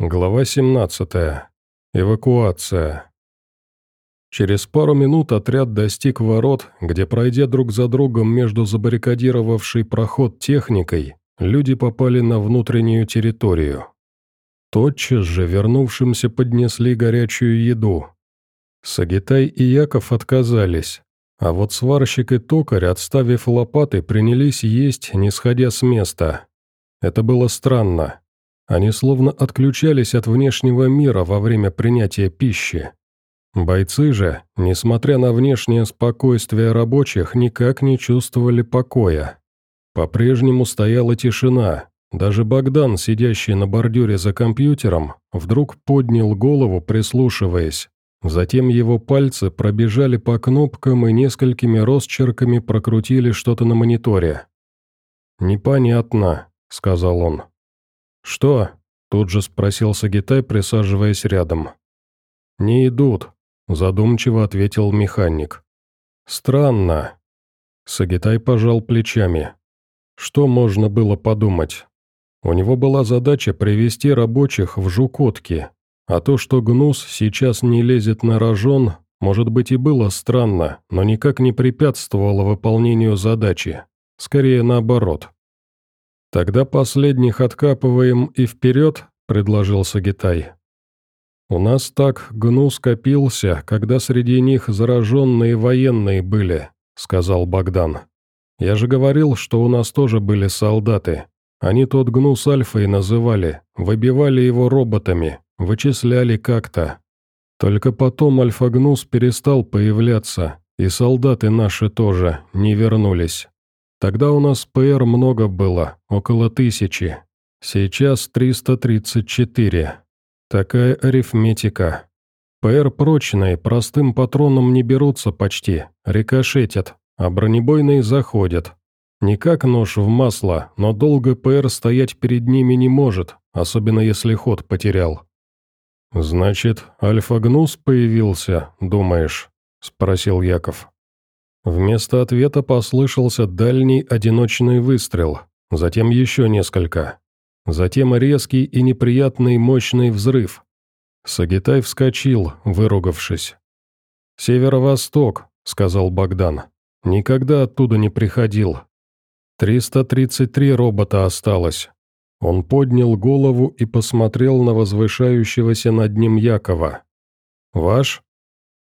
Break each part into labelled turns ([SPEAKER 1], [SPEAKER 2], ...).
[SPEAKER 1] Глава 17. Эвакуация. Через пару минут отряд достиг ворот, где, пройдя друг за другом между забаррикадировавшей проход техникой, люди попали на внутреннюю территорию. Тотчас же вернувшимся поднесли горячую еду. Сагитай и Яков отказались, а вот сварщик и токарь, отставив лопаты, принялись есть, не сходя с места. Это было странно. Они словно отключались от внешнего мира во время принятия пищи. Бойцы же, несмотря на внешнее спокойствие рабочих, никак не чувствовали покоя. По-прежнему стояла тишина. Даже Богдан, сидящий на бордюре за компьютером, вдруг поднял голову, прислушиваясь. Затем его пальцы пробежали по кнопкам и несколькими росчерками прокрутили что-то на мониторе. «Непонятно», — сказал он. «Что?» – тут же спросил Сагитай, присаживаясь рядом. «Не идут», – задумчиво ответил механик. «Странно». Сагитай пожал плечами. Что можно было подумать? У него была задача привести рабочих в Жукотки, а то, что Гнус сейчас не лезет на рожон, может быть и было странно, но никак не препятствовало выполнению задачи. Скорее наоборот. «Тогда последних откапываем и вперед», — предложил Сагитай. «У нас так гну скопился, когда среди них зараженные военные были», — сказал Богдан. «Я же говорил, что у нас тоже были солдаты. Они тот гну с Альфой называли, выбивали его роботами, вычисляли как-то. Только потом Альфа-Гнус перестал появляться, и солдаты наши тоже не вернулись. Тогда у нас ПР много было, около тысячи. Сейчас 334. Такая арифметика. ПР прочные, простым патроном не берутся почти, рикошетят, а бронебойные заходят. Не как нож в масло, но долго ПР стоять перед ними не может, особенно если ход потерял. «Значит, Альфа-Гнус появился, думаешь?» – спросил Яков. Вместо ответа послышался дальний одиночный выстрел, затем еще несколько. Затем резкий и неприятный мощный взрыв. Сагитай вскочил, выругавшись. «Северо-восток», — сказал Богдан. «Никогда оттуда не приходил. 333 робота осталось». Он поднял голову и посмотрел на возвышающегося над ним Якова. «Ваш?»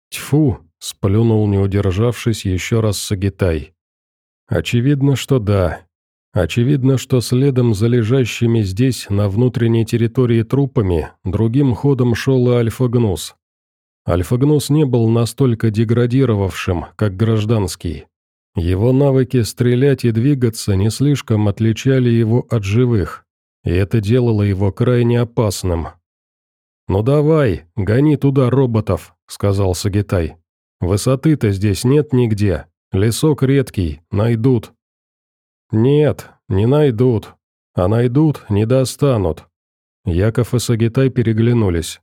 [SPEAKER 1] «Тьфу!» Сплюнул, не удержавшись, еще раз Сагитай. Очевидно, что да. Очевидно, что следом за лежащими здесь, на внутренней территории трупами, другим ходом шел и Альфа-Гнус. Альфа-Гнус не был настолько деградировавшим, как гражданский. Его навыки стрелять и двигаться не слишком отличали его от живых, и это делало его крайне опасным. «Ну давай, гони туда роботов», — сказал Сагитай. Высоты-то здесь нет нигде. Лесок редкий, найдут». «Нет, не найдут. А найдут, не достанут». Яков и Сагитай переглянулись.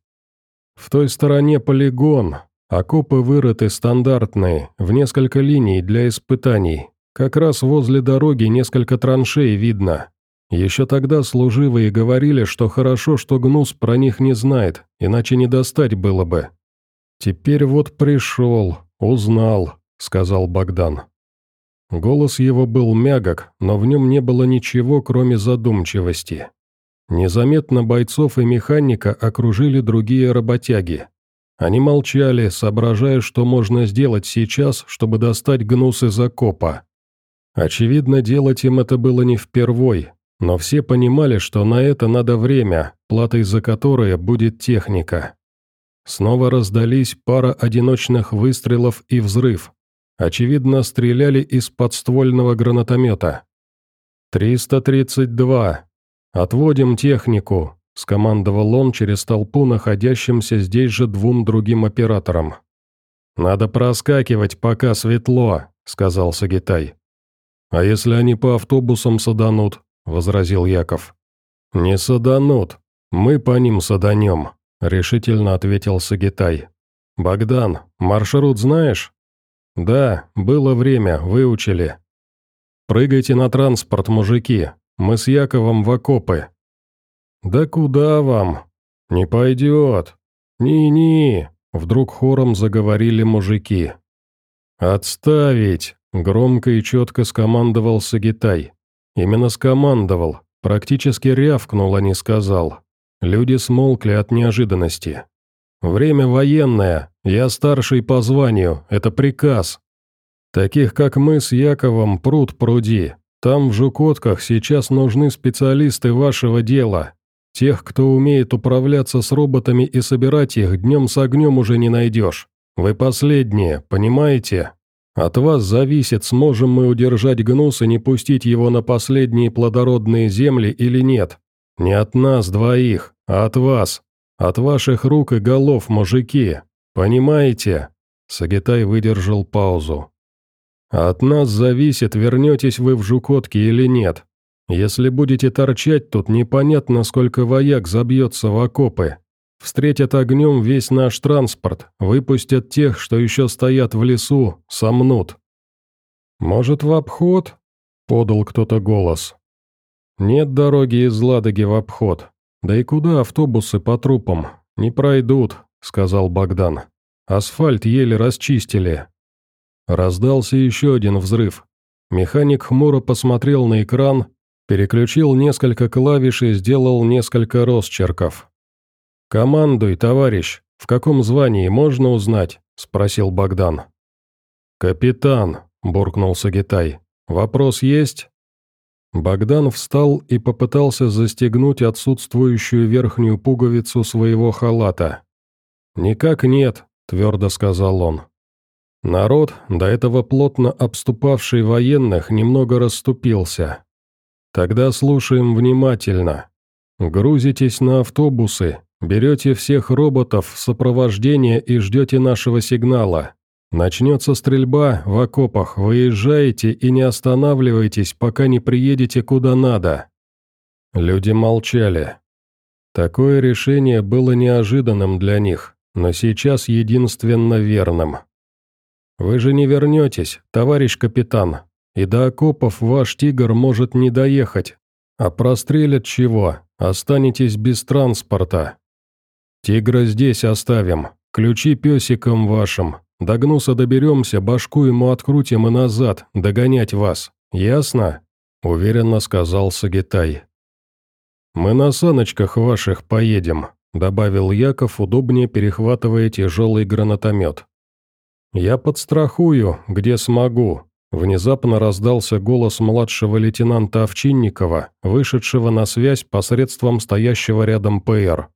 [SPEAKER 1] «В той стороне полигон. Окопы вырыты стандартные, в несколько линий для испытаний. Как раз возле дороги несколько траншей видно. Еще тогда служивые говорили, что хорошо, что Гнус про них не знает, иначе не достать было бы. «Теперь вот пришел, узнал», — сказал Богдан. Голос его был мягок, но в нем не было ничего, кроме задумчивости. Незаметно бойцов и механика окружили другие работяги. Они молчали, соображая, что можно сделать сейчас, чтобы достать гнус из окопа. Очевидно, делать им это было не впервой, но все понимали, что на это надо время, платой за которое будет техника. Снова раздались пара одиночных выстрелов и взрыв. Очевидно, стреляли из подствольного гранатомета. «332. Отводим технику», — скомандовал он через толпу находящимся здесь же двум другим операторам. «Надо проскакивать, пока светло», — сказал Сагитай. «А если они по автобусам саданут?» — возразил Яков. «Не саданут. Мы по ним саданем», решительно ответил Сагитай. «Богдан, маршрут знаешь?» «Да, было время, выучили». «Прыгайте на транспорт, мужики, мы с Яковом в окопы». «Да куда вам?» «Не пойдет! Ни-ни!» — вдруг хором заговорили мужики. «Отставить!» — громко и четко скомандовал Сагитай. Именно скомандовал, практически рявкнул, а не сказал. Люди смолкли от неожиданности. «Время военное, я старший по званию, это приказ. Таких, как мы с Яковом, пруд пруди. Там, в Жукотках, сейчас нужны специалисты вашего дела. Тех, кто умеет управляться с роботами и собирать их, днем с огнем уже не найдешь. Вы последние, понимаете? От вас зависит, сможем мы удержать гнус и не пустить его на последние плодородные земли или нет. Не от нас двоих, от вас. От ваших рук и голов, мужики. Понимаете?» Сагитай выдержал паузу. «От нас зависит, вернетесь вы в Жукотки или нет. Если будете торчать тут, непонятно, сколько вояк забьется в окопы. Встретят огнем весь наш транспорт, выпустят тех, что еще стоят в лесу, сомнут». «Может, в обход?» — подал кто-то голос. «Нет дороги из Ладоги в обход. Да и куда автобусы по трупам? Не пройдут», — сказал Богдан. «Асфальт еле расчистили». Раздался еще один взрыв. Механик хмуро посмотрел на экран, переключил несколько клавиш и сделал несколько росчерков. «Командуй, товарищ, в каком звании можно узнать?» – спросил Богдан. «Капитан», – буркнул Сагитай. «Вопрос есть?» Богдан встал и попытался застегнуть отсутствующую верхнюю пуговицу своего халата. «Никак нет», – твердо сказал он. Народ, до этого плотно обступавший военных, немного расступился. «Тогда слушаем внимательно. Грузитесь на автобусы, берете всех роботов в сопровождение и ждете нашего сигнала. Начнется стрельба в окопах, выезжаете и не останавливайтесь, пока не приедете куда надо». Люди молчали. Такое решение было неожиданным для них, но сейчас единственно верным. «Вы же не вернетесь, товарищ капитан, и до окопов ваш «Тигр» может не доехать. А прострелят чего, останетесь без транспорта. Тигра здесь оставим, ключи песикам вашим. До гнуса доберемся, башку ему открутим и назад, догонять вас. Ясно?» – уверенно сказал Сагитай. «Мы на саночках ваших поедем», – добавил Яков, удобнее перехватывая тяжелый гранатомет. «Я подстрахую, где смогу», — внезапно раздался голос младшего лейтенанта Овчинникова, вышедшего на связь посредством стоящего рядом ПР.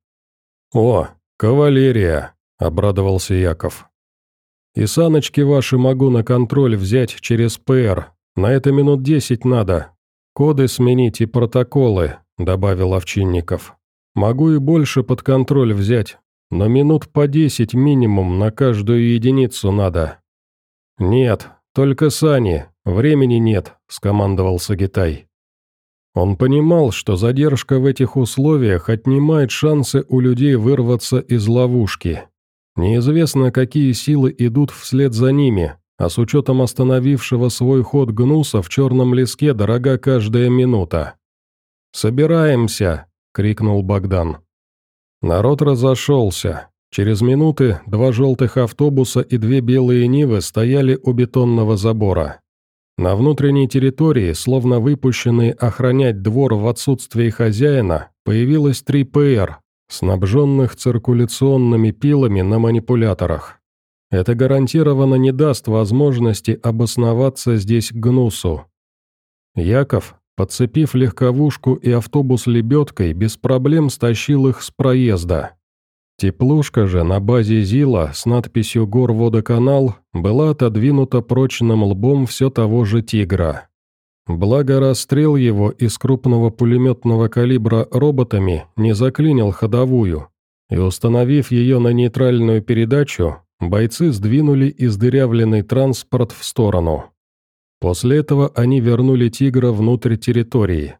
[SPEAKER 1] «О, кавалерия», — обрадовался Яков. «И саночки ваши могу на контроль взять через ПР. На это минут десять надо. Коды сменить и протоколы», — добавил Овчинников. «Могу и больше под контроль взять, но минут по десять минимум на каждую единицу надо». «Нет, только сани, времени нет», — скомандовал Сагитай. Он понимал, что задержка в этих условиях отнимает шансы у людей вырваться из ловушки. Неизвестно, какие силы идут вслед за ними, а с учетом остановившего свой ход гнуса в черном леске дорога каждая минута. «Собираемся!» — крикнул Богдан. Народ разошелся. Через минуты два желтых автобуса и две белые Нивы стояли у бетонного забора. На внутренней территории, словно выпущенные охранять двор в отсутствие хозяина, появилось три ПР, снабженных циркуляционными пилами на манипуляторах. Это гарантированно не даст возможности обосноваться здесь гнусу. Яков, Подцепив легковушку и автобус лебедкой, без проблем стащил их с проезда. Теплушка же на базе ЗИЛа с надписью «Горводоканал» была отодвинута прочным лбом все того же «Тигра». Благо расстрел его из крупного пулеметного калибра роботами не заклинил ходовую, и установив ее на нейтральную передачу, бойцы сдвинули издырявленный транспорт в сторону. После этого они вернули «Тигра» внутрь территории.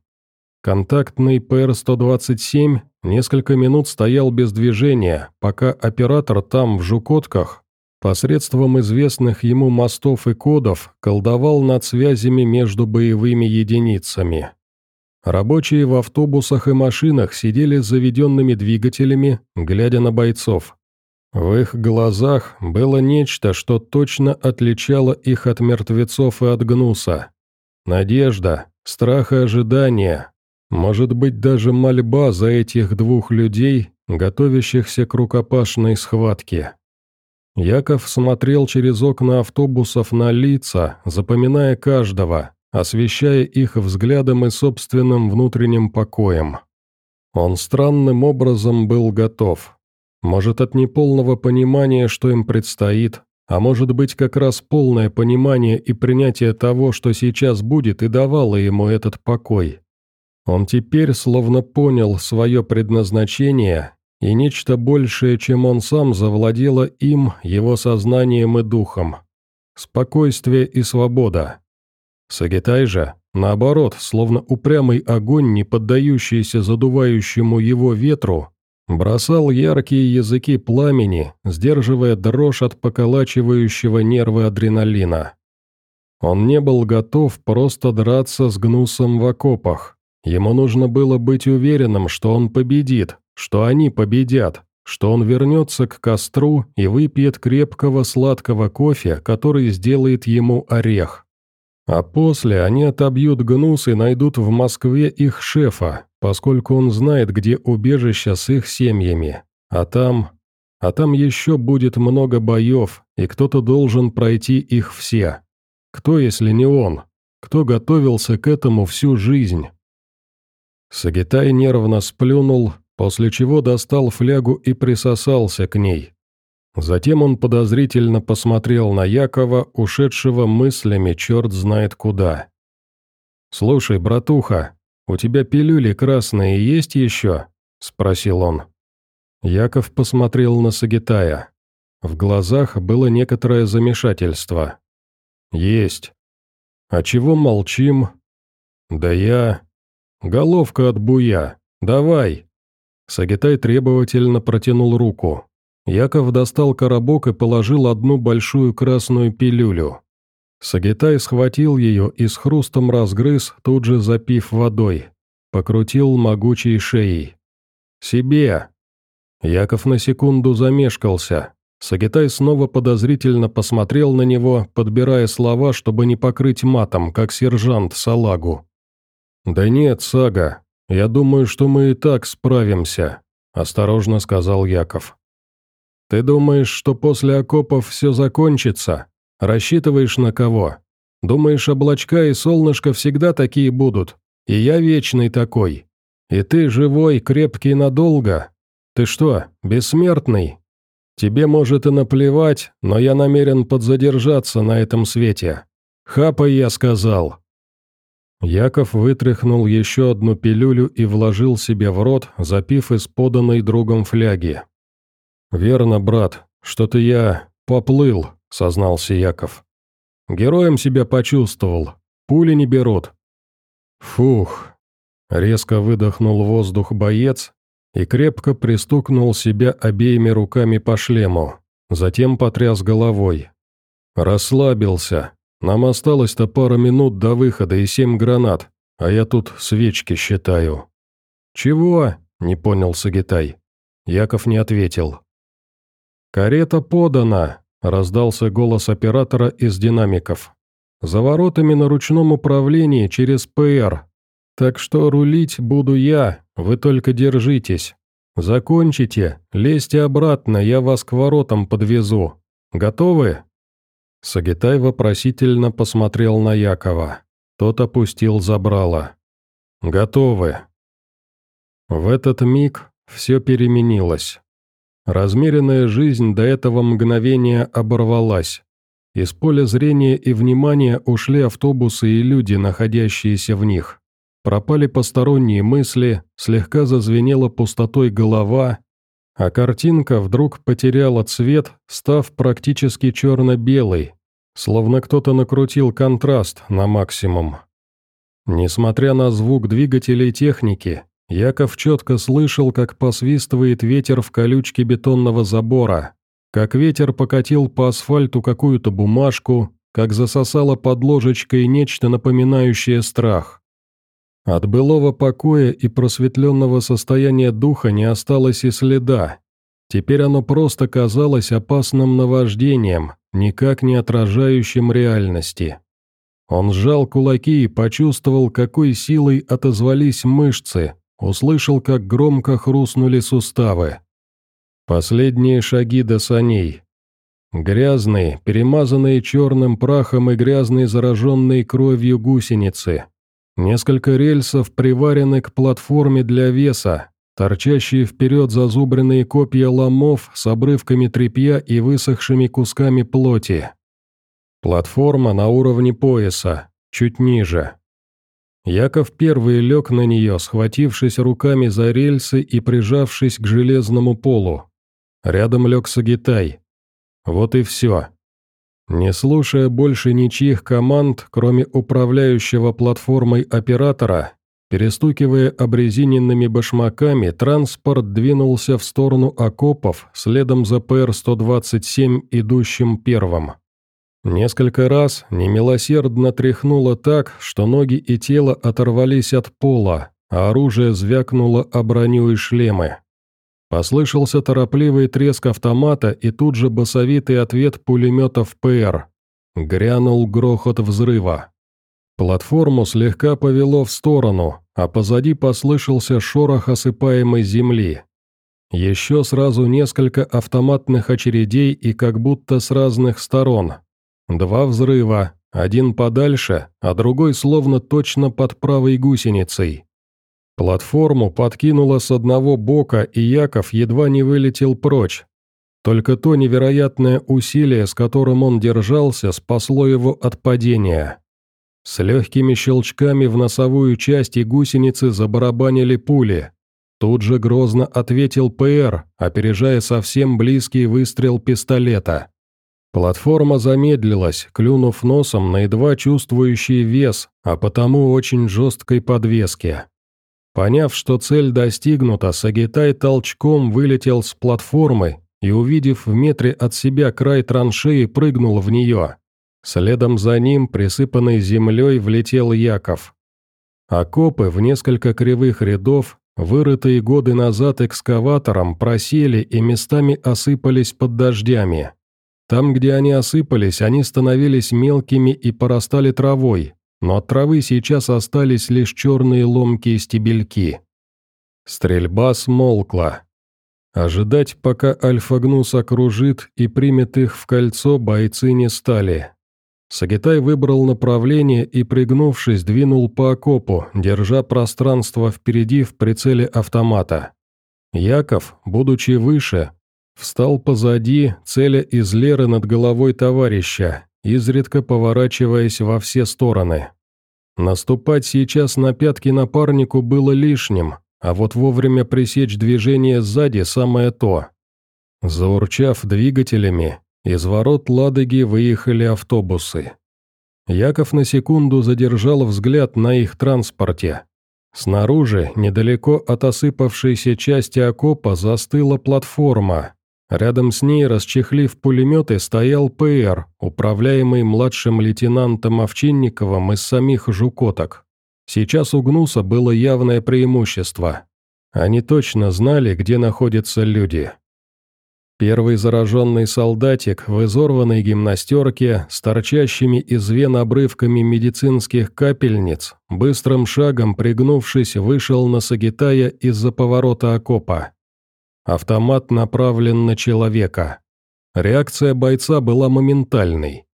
[SPEAKER 1] Контактный ПР-127 несколько минут стоял без движения, пока оператор там, в Жукотках, посредством известных ему мостов и кодов, колдовал над связями между боевыми единицами. Рабочие в автобусах и машинах сидели с заведенными двигателями, глядя на бойцов. В их глазах было нечто, что точно отличало их от мертвецов и от гнуса. Надежда, страх и ожидание, может быть даже мольба за этих двух людей, готовящихся к рукопашной схватке. Яков смотрел через окна автобусов на лица, запоминая каждого, освещая их взглядом и собственным внутренним покоем. Он странным образом был готов. Может, от неполного понимания, что им предстоит, а может быть, как раз полное понимание и принятие того, что сейчас будет, и давало ему этот покой. Он теперь словно понял свое предназначение, и нечто большее, чем он сам, завладело им, его сознанием и духом. Спокойствие и свобода. Сагитай же, наоборот, словно упрямый огонь, не поддающийся задувающему его ветру, бросал яркие языки пламени, сдерживая дрожь от поколачивающего нервы адреналина. Он не был готов просто драться с гнусом в окопах. Ему нужно было быть уверенным, что он победит, что они победят, что он вернется к костру и выпьет крепкого сладкого кофе, который сделает ему орех. А после они отобьют гнус и найдут в Москве их шефа, поскольку он знает, где убежище с их семьями. А там... А там еще будет много боев, и кто-то должен пройти их все. Кто, если не он? Кто готовился к этому всю жизнь? Сагитай нервно сплюнул, после чего достал флягу и присосался к ней. Затем он подозрительно посмотрел на Якова, ушедшего мыслями черт знает куда. «Слушай, братуха, у тебя пилюли красные есть еще?» – спросил он. Яков посмотрел на Сагитая. В глазах было некоторое замешательство. «Есть. А чего молчим?» «Да я...» «Головка от буя. Давай!» Сагитай требовательно протянул руку. Яков достал коробок и положил одну большую красную пилюлю. Сагитай схватил ее и с хрустом разгрыз, тут же запив водой. Покрутил могучей шеей. «Себе!» Яков на секунду замешкался. Сагитай снова подозрительно посмотрел на него, подбирая слова, чтобы не покрыть матом, как сержант салагу. «Да нет, Сага, я думаю, что мы и так справимся», – осторожно сказал Яков. «Ты думаешь, что после окопов все закончится? Рассчитываешь на кого? Думаешь, облачка и солнышко всегда такие будут? И я вечный такой. И ты живой, крепкий надолго? Ты что, бессмертный? Тебе, может, и наплевать, но я намерен подзадержаться на этом свете. Хапай, я сказал». Яков вытряхнул еще одну пилюлю и вложил себе в рот, запив из поданной другом фляги. «Верно, брат, что-то я поплыл», — сознался Яков. «Героем себя почувствовал. Пули не берут». «Фух!» — резко выдохнул воздух боец и крепко пристукнул себя обеими руками по шлему, затем потряс головой. «Расслабился. Нам осталось-то пара минут до выхода и семь гранат, а я тут свечки считаю». «Чего?» — не понял Сагитай. Яков не ответил. «Карета подана!» – раздался голос оператора из динамиков. «За воротами на ручном управлении через ПР. Так что рулить буду я, вы только держитесь. Закончите, лезьте обратно, я вас к воротам подвезу. Готовы?» Сагитай вопросительно посмотрел на Якова. Тот опустил забрало. «Готовы». В этот миг все переменилось. Размеренная жизнь до этого мгновения оборвалась. Из поля зрения и внимания ушли автобусы и люди, находящиеся в них. Пропали посторонние мысли, слегка зазвенела пустотой голова, а картинка вдруг потеряла цвет, став практически черно-белой, словно кто-то накрутил контраст на максимум. Несмотря на звук двигателей техники, Яков четко слышал, как посвистывает ветер в колючке бетонного забора, как ветер покатил по асфальту какую-то бумажку, как засосало под ложечкой нечто напоминающее страх. От былого покоя и просветленного состояния духа не осталось и следа. Теперь оно просто казалось опасным наваждением, никак не отражающим реальности. Он сжал кулаки и почувствовал, какой силой отозвались мышцы, услышал, как громко хрустнули суставы. Последние шаги до саней. Грязные, перемазанные черным прахом и грязные зараженные кровью гусеницы. Несколько рельсов приварены к платформе для веса, торчащие вперед зазубренные копья ломов с обрывками тряпья и высохшими кусками плоти. Платформа на уровне пояса, чуть ниже. Яков первый лег на нее, схватившись руками за рельсы и прижавшись к железному полу. Рядом лег Сагитай. Вот и все. Не слушая больше ничьих команд, кроме управляющего платформой оператора, перестукивая обрезиненными башмаками, транспорт двинулся в сторону окопов, следом за ПР-127, идущим первым. Несколько раз немилосердно тряхнуло так, что ноги и тело оторвались от пола, а оружие звякнуло о броню и шлемы. Послышался торопливый треск автомата и тут же басовитый ответ пулеметов ПР. Грянул грохот взрыва. Платформу слегка повело в сторону, а позади послышался шорох осыпаемой земли. Еще сразу несколько автоматных очередей и как будто с разных сторон. Два взрыва, один подальше, а другой словно точно под правой гусеницей. Платформу подкинуло с одного бока, и Яков едва не вылетел прочь. Только то невероятное усилие, с которым он держался, спасло его от падения. С легкими щелчками в носовую часть и гусеницы забарабанили пули. Тут же грозно ответил ПР, опережая совсем близкий выстрел пистолета. Платформа замедлилась, клюнув носом на едва чувствующий вес, а потому очень жесткой подвеске. Поняв, что цель достигнута, Сагитай толчком вылетел с платформы и, увидев в метре от себя край траншеи, прыгнул в нее. Следом за ним, присыпанной землей, влетел Яков. Окопы в несколько кривых рядов, вырытые годы назад экскаватором, просели и местами осыпались под дождями. Там, где они осыпались, они становились мелкими и порастали травой, но от травы сейчас остались лишь черные ломкие стебельки. Стрельба смолкла. Ожидать, пока Альфа-Гнус окружит и примет их в кольцо, бойцы не стали. Сагитай выбрал направление и, пригнувшись, двинул по окопу, держа пространство впереди в прицеле автомата. Яков, будучи выше, встал позади, целя из леры над головой товарища, изредка поворачиваясь во все стороны. Наступать сейчас на пятки напарнику было лишним, а вот вовремя пресечь движение сзади самое то. Заурчав двигателями, из ворот Ладоги выехали автобусы. Яков на секунду задержал взгляд на их транспорте. Снаружи, недалеко от осыпавшейся части окопа, застыла платформа, Рядом с ней, расчехлив пулеметы, стоял ПР, управляемый младшим лейтенантом Овчинниковым из самих «Жукоток». Сейчас у Гнуса было явное преимущество. Они точно знали, где находятся люди. Первый зараженный солдатик в изорванной гимнастерке с торчащими из вен обрывками медицинских капельниц, быстрым шагом пригнувшись, вышел на Сагитая из-за поворота окопа. Автомат направлен на человека. Реакция бойца была моментальной.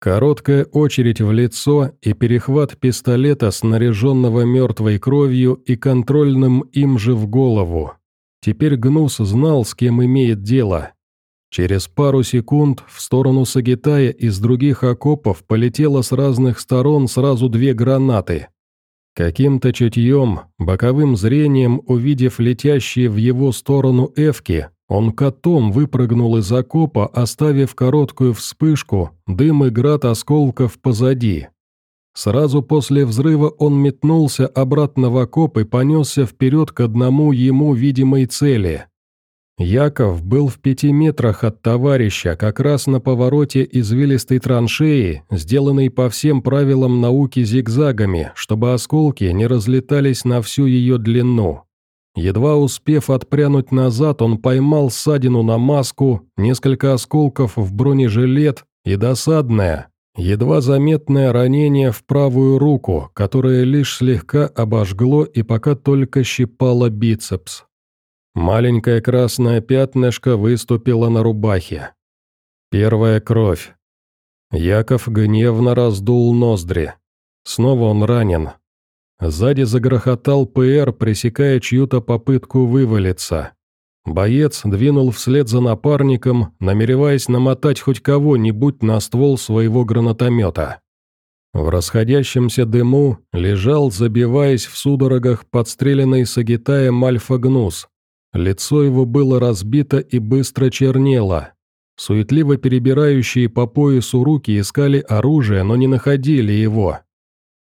[SPEAKER 1] Короткая очередь в лицо и перехват пистолета, снаряженного мертвой кровью и контрольным им же в голову. Теперь Гнус знал, с кем имеет дело. Через пару секунд в сторону Сагитая из других окопов полетело с разных сторон сразу две гранаты. Каким-то чутьем, боковым зрением, увидев летящие в его сторону эвки, он котом выпрыгнул из окопа, оставив короткую вспышку, дым и град осколков позади. Сразу после взрыва он метнулся обратно в окоп и понесся вперед к одному ему видимой цели. Яков был в пяти метрах от товарища, как раз на повороте извилистой траншеи, сделанной по всем правилам науки зигзагами, чтобы осколки не разлетались на всю ее длину. Едва успев отпрянуть назад, он поймал ссадину на маску, несколько осколков в бронежилет и досадное, едва заметное ранение в правую руку, которое лишь слегка обожгло и пока только щипало бицепс. Маленькое красное пятнышко выступило на рубахе. Первая кровь. Яков гневно раздул ноздри. Снова он ранен. Сзади загрохотал ПР, пресекая чью-то попытку вывалиться. Боец двинул вслед за напарником, намереваясь намотать хоть кого-нибудь на ствол своего гранатомета. В расходящемся дыму лежал, забиваясь в судорогах подстреленный Сагитаем Альфа-Гнус, Лицо его было разбито и быстро чернело. Суетливо перебирающие по поясу руки искали оружие, но не находили его.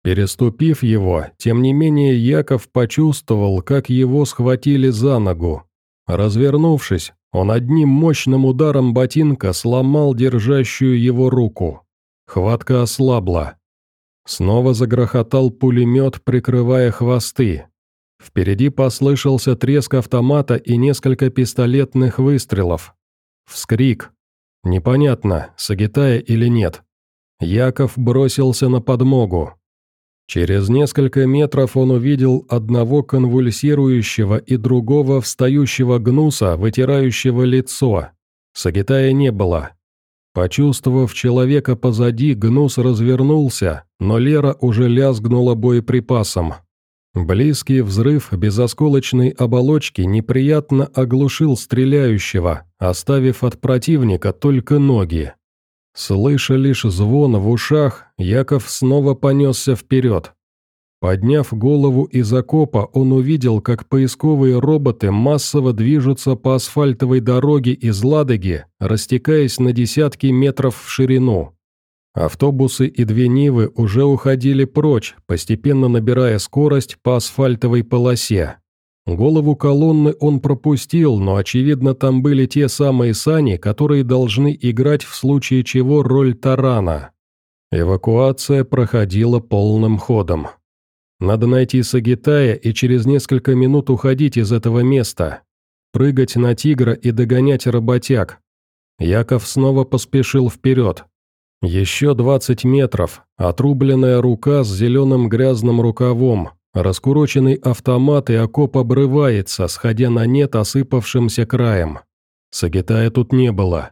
[SPEAKER 1] Переступив его, тем не менее Яков почувствовал, как его схватили за ногу. Развернувшись, он одним мощным ударом ботинка сломал держащую его руку. Хватка ослабла. Снова загрохотал пулемет, прикрывая хвосты. Впереди послышался треск автомата и несколько пистолетных выстрелов. Вскрик. Непонятно, Сагитая или нет. Яков бросился на подмогу. Через несколько метров он увидел одного конвульсирующего и другого встающего гнуса, вытирающего лицо. Сагитая не было. Почувствовав человека позади, гнус развернулся, но Лера уже лязгнула боеприпасом. Близкий взрыв безосколочной оболочки неприятно оглушил стреляющего, оставив от противника только ноги. Слыша лишь звон в ушах, Яков снова понесся вперед. Подняв голову из окопа, он увидел, как поисковые роботы массово движутся по асфальтовой дороге из Ладоги, растекаясь на десятки метров в ширину. Автобусы и две Нивы уже уходили прочь, постепенно набирая скорость по асфальтовой полосе. Голову колонны он пропустил, но, очевидно, там были те самые сани, которые должны играть в случае чего роль тарана. Эвакуация проходила полным ходом. Надо найти Сагитая и через несколько минут уходить из этого места. Прыгать на тигра и догонять работяг. Яков снова поспешил вперед. Еще двадцать метров, отрубленная рука с зеленым грязным рукавом, раскуроченный автомат и окоп обрывается, сходя на нет осыпавшимся краем. Сагитая тут не было.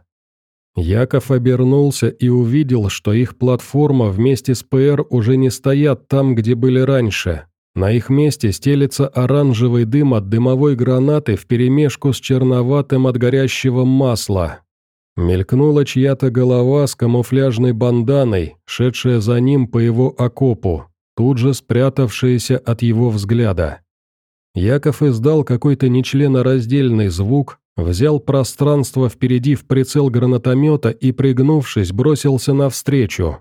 [SPEAKER 1] Яков обернулся и увидел, что их платформа вместе с ПР уже не стоят там, где были раньше. На их месте стелется оранжевый дым от дымовой гранаты вперемешку с черноватым от горящего масла. Мелькнула чья-то голова с камуфляжной банданой, шедшая за ним по его окопу, тут же спрятавшаяся от его взгляда. Яков издал какой-то нечленораздельный звук, взял пространство впереди в прицел гранатомета и, пригнувшись, бросился навстречу.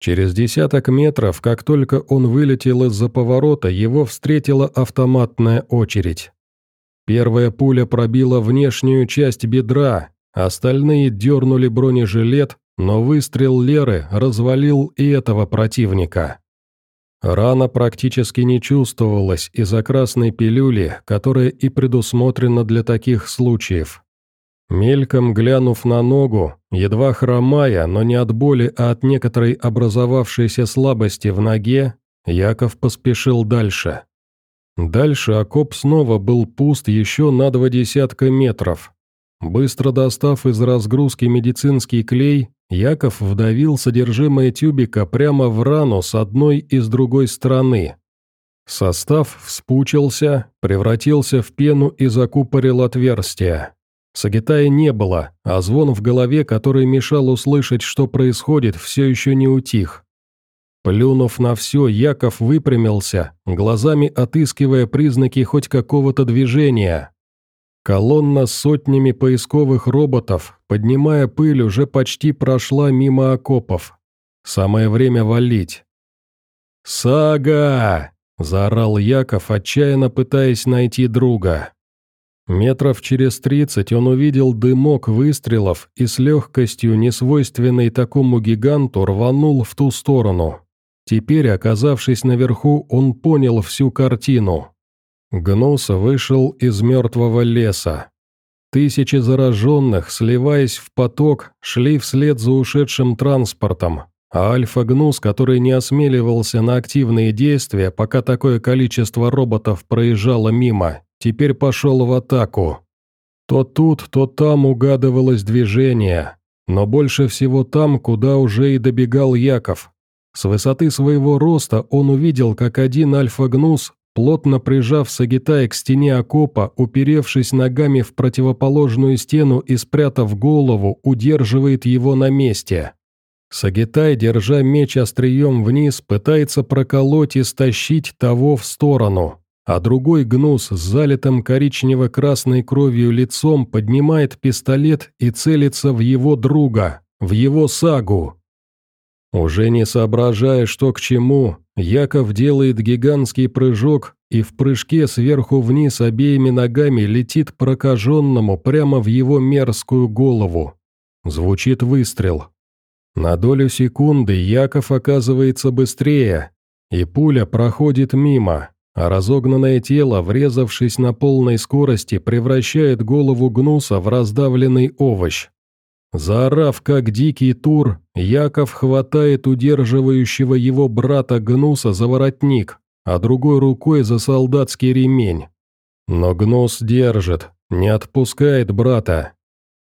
[SPEAKER 1] Через десяток метров, как только он вылетел из-за поворота, его встретила автоматная очередь. Первая пуля пробила внешнюю часть бедра, Остальные дернули бронежилет, но выстрел Леры развалил и этого противника. Рана практически не чувствовалась из-за красной пилюли, которая и предусмотрена для таких случаев. Мельком глянув на ногу, едва хромая, но не от боли, а от некоторой образовавшейся слабости в ноге, Яков поспешил дальше. Дальше окоп снова был пуст еще на два десятка метров, Быстро достав из разгрузки медицинский клей, Яков вдавил содержимое тюбика прямо в рану с одной и с другой стороны. Состав вспучился, превратился в пену и закупорил отверстие. Сагитая не было, а звон в голове, который мешал услышать, что происходит, все еще не утих. Плюнув на все, Яков выпрямился, глазами отыскивая признаки хоть какого-то движения. Колонна с сотнями поисковых роботов, поднимая пыль, уже почти прошла мимо окопов. Самое время валить. «Сага!» – заорал Яков, отчаянно пытаясь найти друга. Метров через тридцать он увидел дымок выстрелов и с легкостью, несвойственной такому гиганту, рванул в ту сторону. Теперь, оказавшись наверху, он понял всю картину. Гнус вышел из мертвого леса. Тысячи зараженных, сливаясь в поток, шли вслед за ушедшим транспортом, а Альфа-Гнус, который не осмеливался на активные действия, пока такое количество роботов проезжало мимо, теперь пошел в атаку. То тут, то там угадывалось движение, но больше всего там, куда уже и добегал Яков. С высоты своего роста он увидел, как один альфа-гнус плотно прижав Сагитай к стене окопа, уперевшись ногами в противоположную стену и спрятав голову, удерживает его на месте. Сагитай, держа меч острием вниз, пытается проколоть и стащить того в сторону, а другой гнус с залитым коричнево-красной кровью лицом поднимает пистолет и целится в его друга, в его сагу. Уже не соображая, что к чему, Яков делает гигантский прыжок и в прыжке сверху вниз обеими ногами летит прокаженному прямо в его мерзкую голову. Звучит выстрел. На долю секунды Яков оказывается быстрее, и пуля проходит мимо, а разогнанное тело, врезавшись на полной скорости, превращает голову гнуса в раздавленный овощ. Заорав, как дикий тур, Яков хватает удерживающего его брата Гнуса за воротник, а другой рукой за солдатский ремень. Но Гнус держит, не отпускает брата.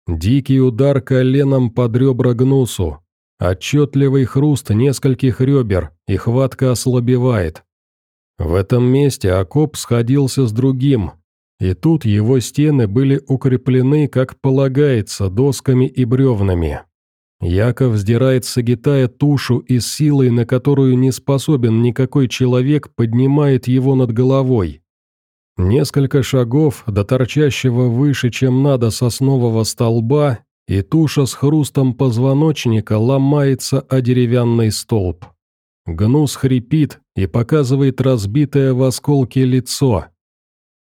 [SPEAKER 1] Дикий удар коленом под ребра Гнусу, отчетливый хруст нескольких ребер, и хватка ослабевает. В этом месте окоп сходился с другим, и тут его стены были укреплены, как полагается, досками и бревнами. Яков сдирает с тушу и силой, на которую не способен никакой человек, поднимает его над головой. Несколько шагов до торчащего выше, чем надо, соснового столба, и туша с хрустом позвоночника ломается о деревянный столб. Гнус хрипит и показывает разбитое в осколке лицо –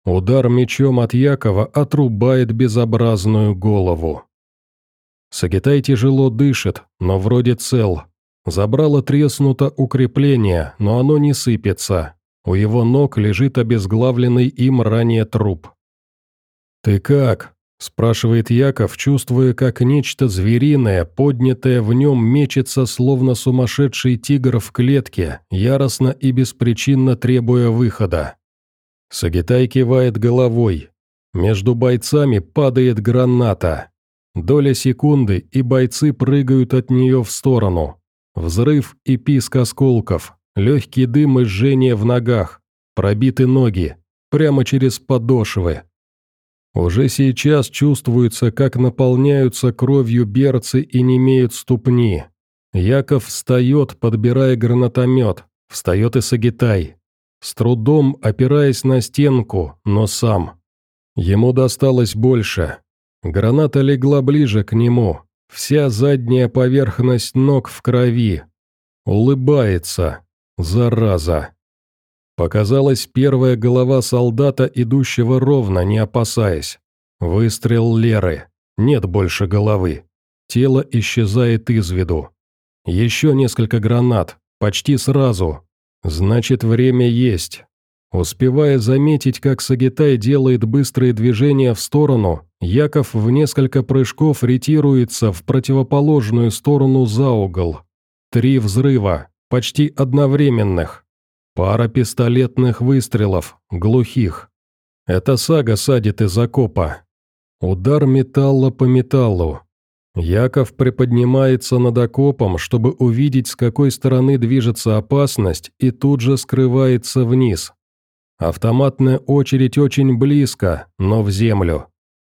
[SPEAKER 1] Удар мечом от Якова отрубает безобразную голову. Сагитай тяжело дышит, но вроде цел. Забрало треснуто укрепление, но оно не сыпется. У его ног лежит обезглавленный им ранее труп. «Ты как?» – спрашивает Яков, чувствуя, как нечто звериное, поднятое в нем, мечется, словно сумасшедший тигр в клетке, яростно и беспричинно требуя выхода. Сагитай кивает головой. Между бойцами падает граната. Доля секунды, и бойцы прыгают от нее в сторону. Взрыв и писк осколков, легкий дым и жжение в ногах, пробиты ноги, прямо через подошвы. Уже сейчас чувствуется, как наполняются кровью берцы и немеют ступни. Яков встает, подбирая гранатомет, встает и Сагитай с трудом опираясь на стенку, но сам. Ему досталось больше. Граната легла ближе к нему, вся задняя поверхность ног в крови. Улыбается. Зараза. Показалась первая голова солдата, идущего ровно, не опасаясь. Выстрел Леры. Нет больше головы. Тело исчезает из виду. Еще несколько гранат, почти сразу, Значит, время есть. Успевая заметить, как Сагитай делает быстрые движения в сторону, Яков в несколько прыжков ретируется в противоположную сторону за угол. Три взрыва, почти одновременных. Пара пистолетных выстрелов, глухих. Это сага садит из окопа. Удар металла по металлу. Яков приподнимается над окопом, чтобы увидеть, с какой стороны движется опасность, и тут же скрывается вниз. Автоматная очередь очень близко, но в землю.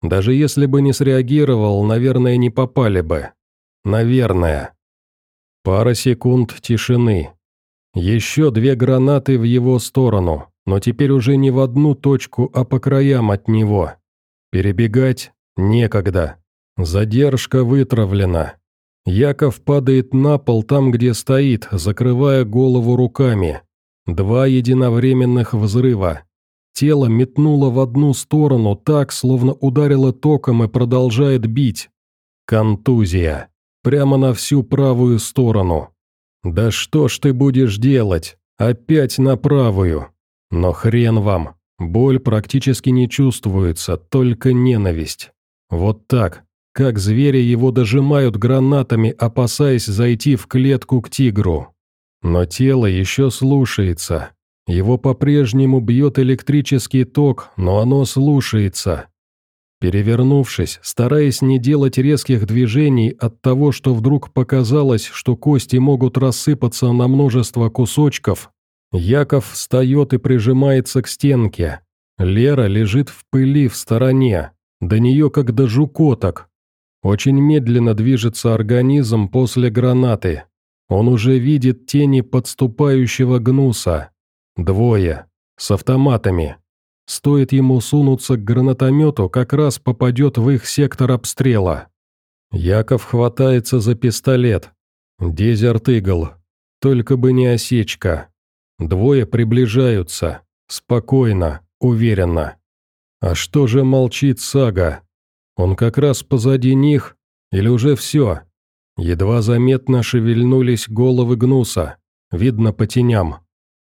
[SPEAKER 1] Даже если бы не среагировал, наверное, не попали бы. Наверное. Пара секунд тишины. Еще две гранаты в его сторону, но теперь уже не в одну точку, а по краям от него. Перебегать некогда. Задержка вытравлена. Яков падает на пол там, где стоит, закрывая голову руками. Два единовременных взрыва. Тело метнуло в одну сторону так, словно ударило током и продолжает бить. Контузия. Прямо на всю правую сторону. Да что ж ты будешь делать? Опять на правую. Но хрен вам. Боль практически не чувствуется, только ненависть. Вот так, как звери его дожимают гранатами, опасаясь зайти в клетку к тигру. Но тело еще слушается. Его по-прежнему бьет электрический ток, но оно слушается. Перевернувшись, стараясь не делать резких движений от того, что вдруг показалось, что кости могут рассыпаться на множество кусочков, Яков встает и прижимается к стенке. Лера лежит в пыли в стороне, до нее как до жукоток. Очень медленно движется организм после гранаты. Он уже видит тени подступающего гнуса. Двое. С автоматами. Стоит ему сунуться к гранатомету, как раз попадет в их сектор обстрела. Яков хватается за пистолет. Дезерт Игл. Только бы не осечка. Двое приближаются. Спокойно, уверенно. А что же молчит Сага? Он как раз позади них? Или уже все? Едва заметно шевельнулись головы Гнуса. Видно по теням.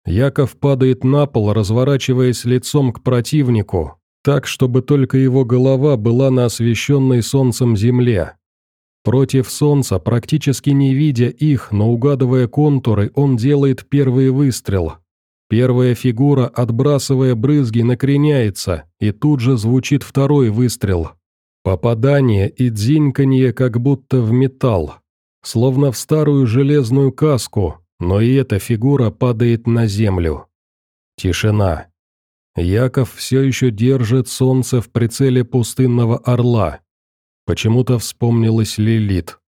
[SPEAKER 1] Яков падает на пол, разворачиваясь лицом к противнику, так, чтобы только его голова была на освещенной солнцем земле. Против солнца, практически не видя их, но угадывая контуры, он делает первый выстрел. Первая фигура, отбрасывая брызги, накреняется, и тут же звучит второй выстрел. Попадание и дзиньканье как будто в металл, словно в старую железную каску, но и эта фигура падает на землю. Тишина. Яков все еще держит солнце в прицеле пустынного орла, Почему-то вспомнилась Лилит.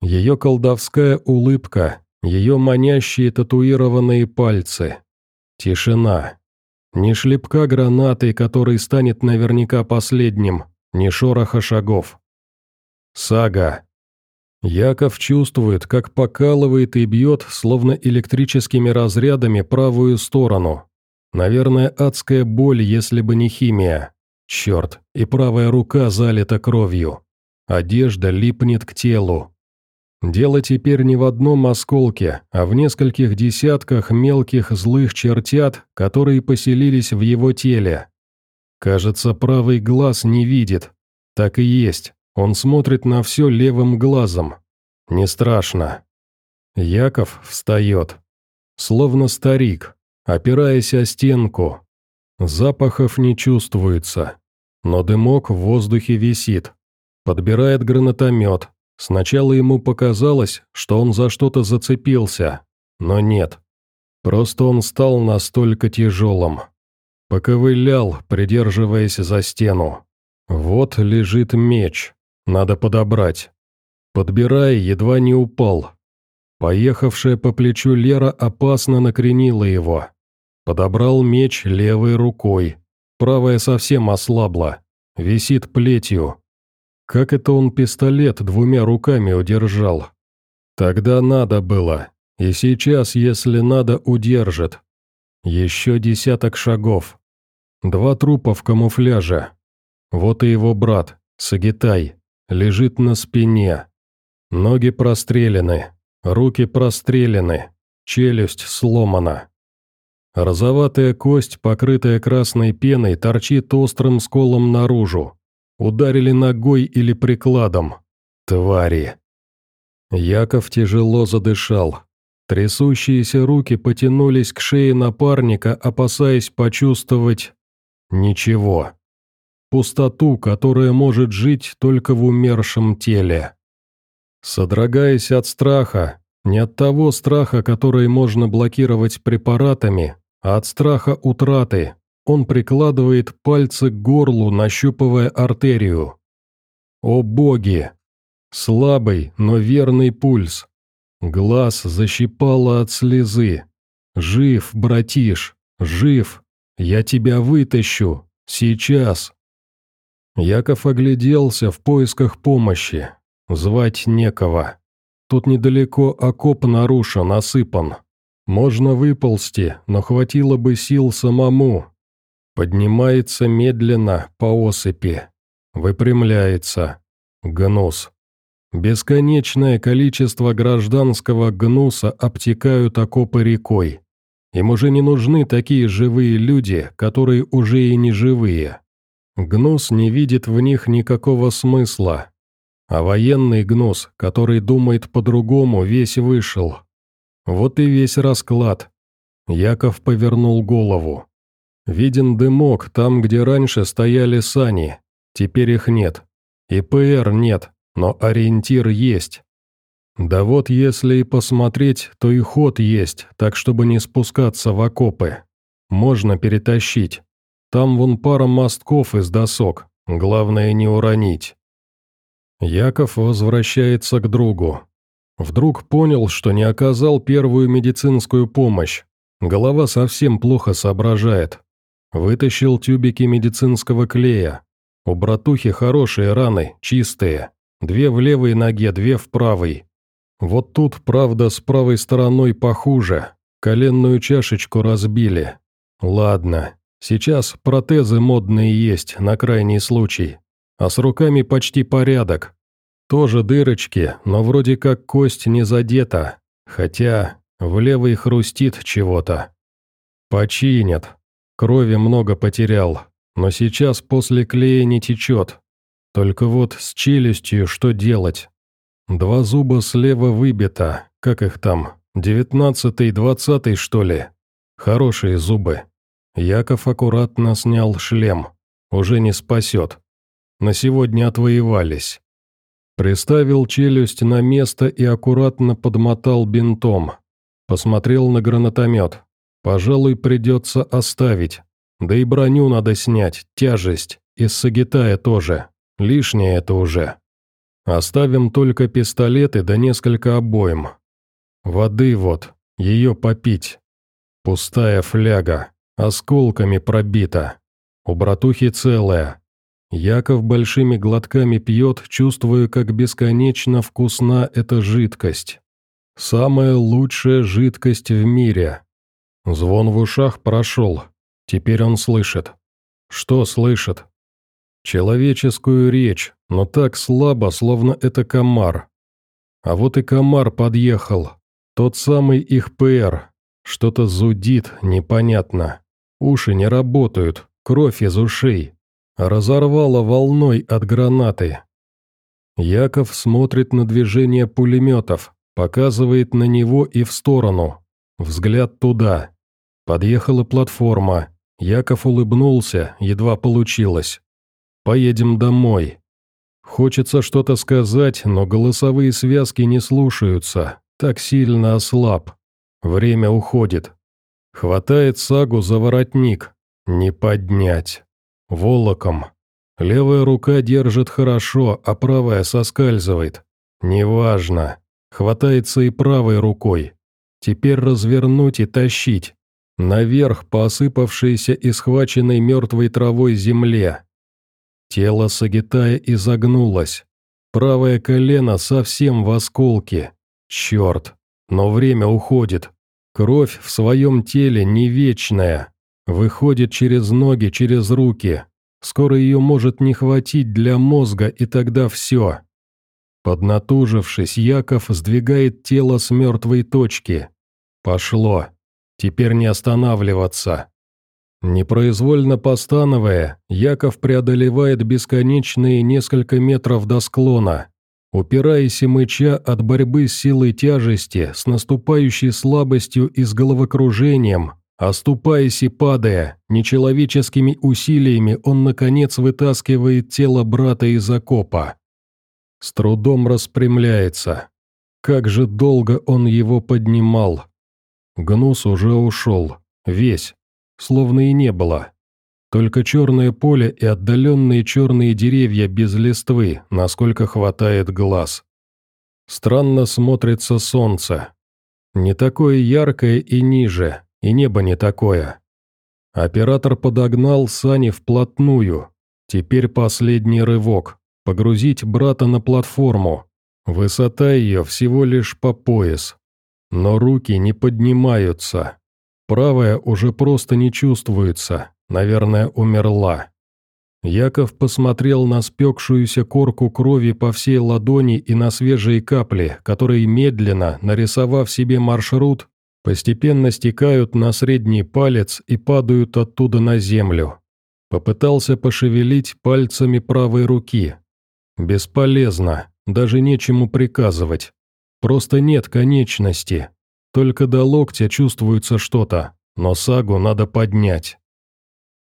[SPEAKER 1] Ее колдовская улыбка, ее манящие татуированные пальцы. Тишина. Ни шлепка гранаты, который станет наверняка последним, ни шороха шагов. Сага. Яков чувствует, как покалывает и бьет, словно электрическими разрядами, правую сторону. Наверное, адская боль, если бы не химия. Черт, и правая рука залита кровью. Одежда липнет к телу. Дело теперь не в одном осколке, а в нескольких десятках мелких злых чертят, которые поселились в его теле. Кажется, правый глаз не видит. Так и есть, он смотрит на все левым глазом. Не страшно. Яков встает. Словно старик, опираясь о стенку. Запахов не чувствуется, но дымок в воздухе висит. Подбирает гранатомет. Сначала ему показалось, что он за что-то зацепился, но нет. Просто он стал настолько тяжелым. Поковылял, придерживаясь за стену. Вот лежит меч. Надо подобрать. Подбирая, едва не упал. Поехавшая по плечу Лера опасно накренила его. Подобрал меч левой рукой. Правая совсем ослабла. Висит плетью. Как это он пистолет двумя руками удержал? Тогда надо было, и сейчас, если надо, удержит. Еще десяток шагов. Два трупа в камуфляже. Вот и его брат, Сагитай, лежит на спине. Ноги прострелены, руки прострелены, челюсть сломана. Розоватая кость, покрытая красной пеной, торчит острым сколом наружу. Ударили ногой или прикладом. Твари. Яков тяжело задышал. Трясущиеся руки потянулись к шее напарника, опасаясь почувствовать... Ничего. Пустоту, которая может жить только в умершем теле. Содрогаясь от страха, не от того страха, который можно блокировать препаратами, а от страха утраты, он прикладывает пальцы к горлу, нащупывая артерию. О боги! Слабый, но верный пульс. Глаз защипало от слезы. «Жив, братиш, жив! Я тебя вытащу! Сейчас!» Яков огляделся в поисках помощи. Звать некого. Тут недалеко окоп нарушен, осыпан. Можно выползти, но хватило бы сил самому, Поднимается медленно по осыпи. Выпрямляется. Гнус. Бесконечное количество гражданского гнуса обтекают окопы рекой. Им уже не нужны такие живые люди, которые уже и не живые. Гнус не видит в них никакого смысла. А военный гнус, который думает по-другому, весь вышел. Вот и весь расклад. Яков повернул голову. Виден дымок там, где раньше стояли сани. Теперь их нет. И ПР нет, но ориентир есть. Да вот если и посмотреть, то и ход есть, так чтобы не спускаться в окопы. Можно перетащить. Там вон пара мостков из досок, главное не уронить. Яков возвращается к другу. Вдруг понял, что не оказал первую медицинскую помощь. Голова совсем плохо соображает. Вытащил тюбики медицинского клея. У братухи хорошие раны, чистые. Две в левой ноге, две в правой. Вот тут, правда, с правой стороной похуже. Коленную чашечку разбили. Ладно, сейчас протезы модные есть, на крайний случай. А с руками почти порядок. Тоже дырочки, но вроде как кость не задета. Хотя в левой хрустит чего-то. Починят. Крови много потерял, но сейчас после клея не течет. Только вот с челюстью что делать? Два зуба слева выбито, как их там, девятнадцатый, двадцатый, что ли? Хорошие зубы. Яков аккуратно снял шлем. Уже не спасет. На сегодня отвоевались. Приставил челюсть на место и аккуратно подмотал бинтом. Посмотрел на гранатомет. Пожалуй, придется оставить. Да и броню надо снять, тяжесть. Из Сагитая тоже. Лишнее это уже. Оставим только пистолеты да несколько обоим. Воды вот, ее попить. Пустая фляга, осколками пробита. У братухи целая. Яков большими глотками пьет, чувствуя, как бесконечно вкусна эта жидкость. Самая лучшая жидкость в мире. Звон в ушах прошел. Теперь он слышит. Что слышит? Человеческую речь, но так слабо, словно это комар. А вот и комар подъехал. Тот самый их ПР. Что-то зудит, непонятно. Уши не работают, кровь из ушей. Разорвало волной от гранаты. Яков смотрит на движение пулеметов, показывает на него и в сторону. Взгляд туда. Подъехала платформа. Яков улыбнулся, едва получилось. Поедем домой. Хочется что-то сказать, но голосовые связки не слушаются. Так сильно ослаб. Время уходит. Хватает сагу за воротник. Не поднять. Волоком. Левая рука держит хорошо, а правая соскальзывает. Неважно. Хватается и правой рукой. Теперь развернуть и тащить. Наверх по осыпавшейся и схваченной мертвой травой земле. Тело Сагитая изогнулось. Правое колено совсем в осколке. Черт, но время уходит. Кровь в своем теле не вечная. Выходит через ноги, через руки. Скоро ее может не хватить для мозга, и тогда все. Поднатужившись, Яков сдвигает тело с мертвой точки. Пошло. Теперь не останавливаться. Непроизвольно постановая, Яков преодолевает бесконечные несколько метров до склона, упираясь и мыча от борьбы с силой тяжести, с наступающей слабостью и с головокружением, оступаясь и падая, нечеловеческими усилиями он, наконец, вытаскивает тело брата из окопа. С трудом распрямляется. Как же долго он его поднимал. Гнус уже ушел, весь, словно и не было. Только черное поле и отдаленные черные деревья без листвы, насколько хватает глаз. Странно смотрится солнце. Не такое яркое и ниже, и небо не такое. Оператор подогнал сани вплотную. Теперь последний рывок. Погрузить брата на платформу. Высота ее всего лишь по пояс. Но руки не поднимаются. Правая уже просто не чувствуется. Наверное, умерла. Яков посмотрел на спекшуюся корку крови по всей ладони и на свежие капли, которые медленно, нарисовав себе маршрут, постепенно стекают на средний палец и падают оттуда на землю. Попытался пошевелить пальцами правой руки. Бесполезно, даже нечему приказывать. Просто нет конечности. Только до локтя чувствуется что-то, но сагу надо поднять.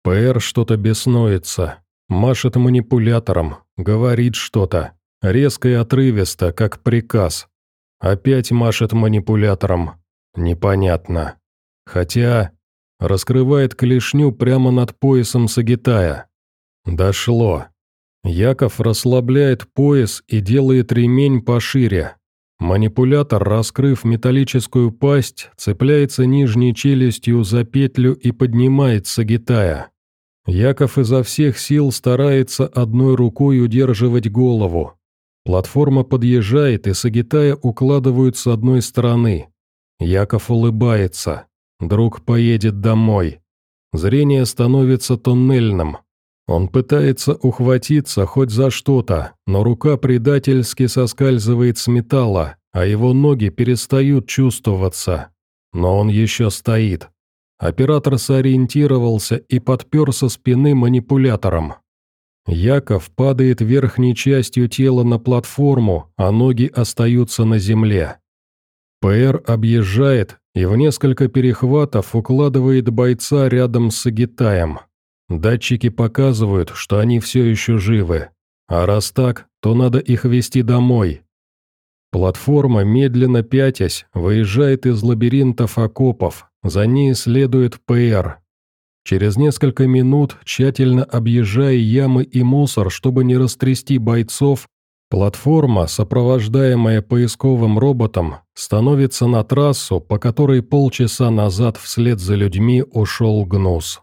[SPEAKER 1] ПР что-то беснуется, машет манипулятором, говорит что-то, резко и отрывисто, как приказ. Опять машет манипулятором. Непонятно. Хотя... Раскрывает клешню прямо над поясом Сагитая. Дошло. Яков расслабляет пояс и делает ремень пошире. Манипулятор, раскрыв металлическую пасть, цепляется нижней челюстью за петлю и поднимает Сагитая. Яков изо всех сил старается одной рукой удерживать голову. Платформа подъезжает, и Сагитая укладывают с одной стороны. Яков улыбается. Друг поедет домой. Зрение становится туннельным. Он пытается ухватиться хоть за что-то, но рука предательски соскальзывает с металла, а его ноги перестают чувствоваться. Но он еще стоит. Оператор сориентировался и подпер со спины манипулятором. Яков падает верхней частью тела на платформу, а ноги остаются на земле. ПР объезжает и в несколько перехватов укладывает бойца рядом с Агитаем. Датчики показывают, что они все еще живы. А раз так, то надо их вести домой. Платформа, медленно пятясь, выезжает из лабиринтов окопов, за ней следует ПР. Через несколько минут, тщательно объезжая ямы и мусор, чтобы не растрясти бойцов, платформа, сопровождаемая поисковым роботом, становится на трассу, по которой полчаса назад вслед за людьми ушел Гнус.